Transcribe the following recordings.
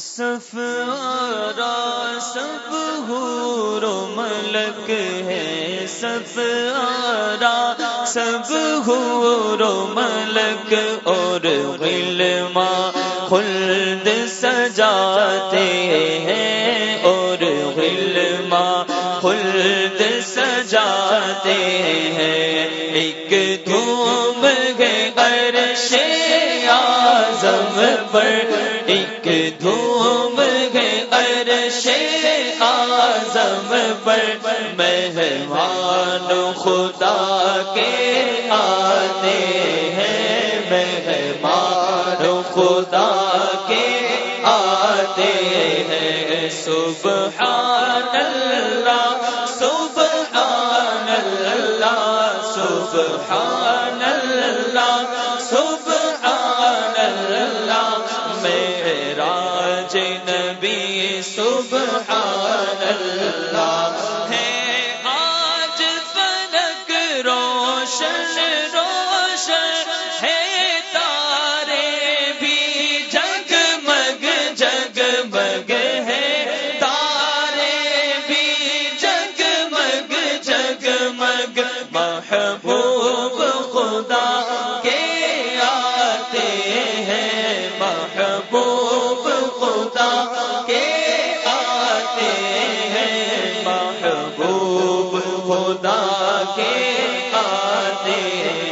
سفارا سب حور و ملک ہے سفارا سب حور و ملک اور علما خلد سجاتے ہیں اور علما خلد سجاتے ہیں۔ ایک دھوم گئے عرش آزم پر ایک دھوم گئے عرش آزم پر مہمان خدا کے آتے ہیں، مہمان خدا کے آتے ہیں۔ سبحان اللہ سبحان اللہ سبحان اللہ۔ سبحان اللہ۔ ہے آج فلک روشن روشن۔ ہے تارے بھی جگمگ جگمگ ہے۔ تارے بھی جگمگ جگمگ۔ محبوب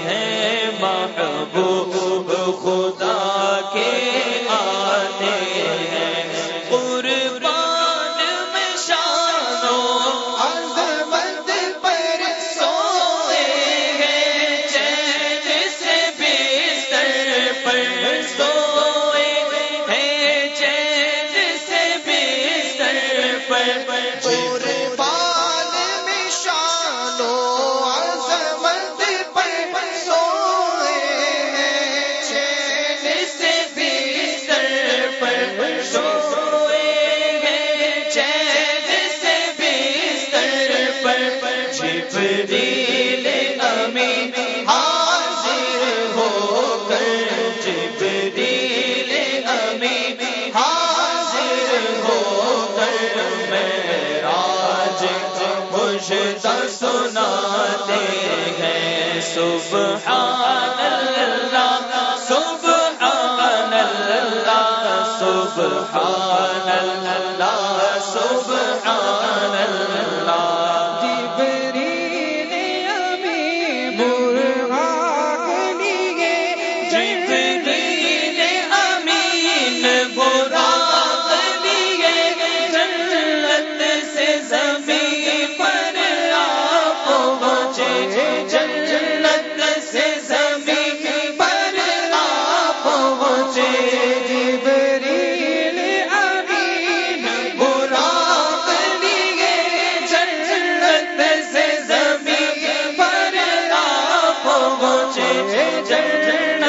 ہیں محبوب خدا جبریل امین حاضر ہو کر جبریل امین حاضر ہو کر معراج مجھتا سناتے ہیں۔ سبحان جے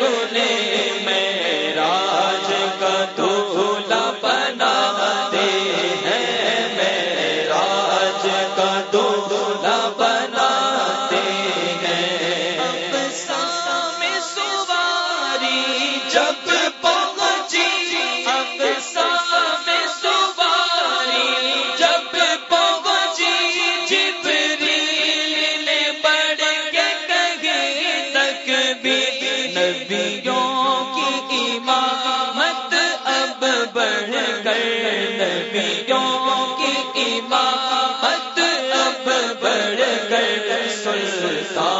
رونے سکتا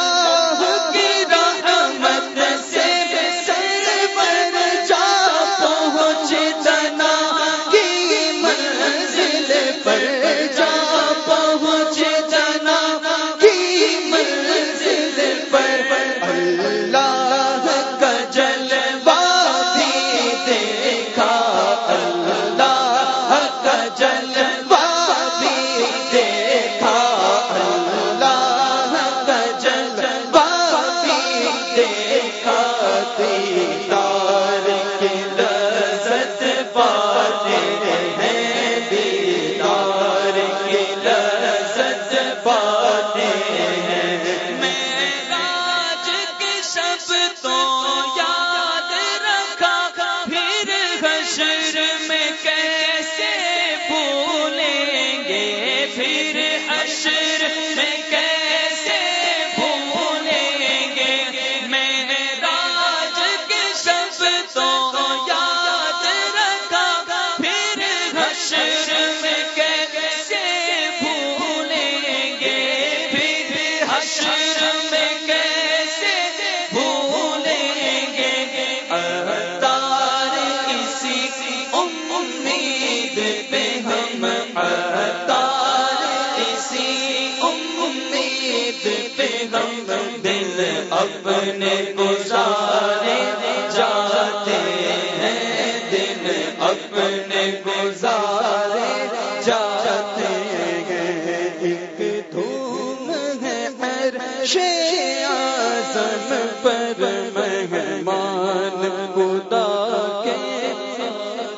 حشر میں کیسے بھولیں گے؟ اتار کسی امید پہ ہم اتار کسی امید پہ ہم دل اپنے گزارے